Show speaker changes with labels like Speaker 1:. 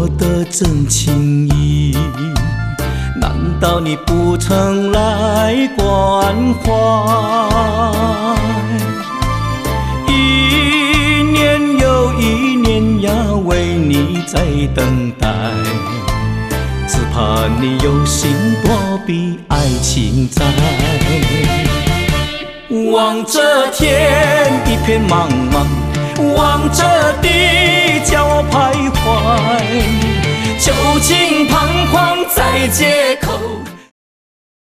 Speaker 1: 我的真情意，难道你不曾来关怀？一年又一年呀，为你在等待，只怕你有心躲避爱情债。望着天一片茫茫，望着地叫我徘徊，酒精彷徨在街口。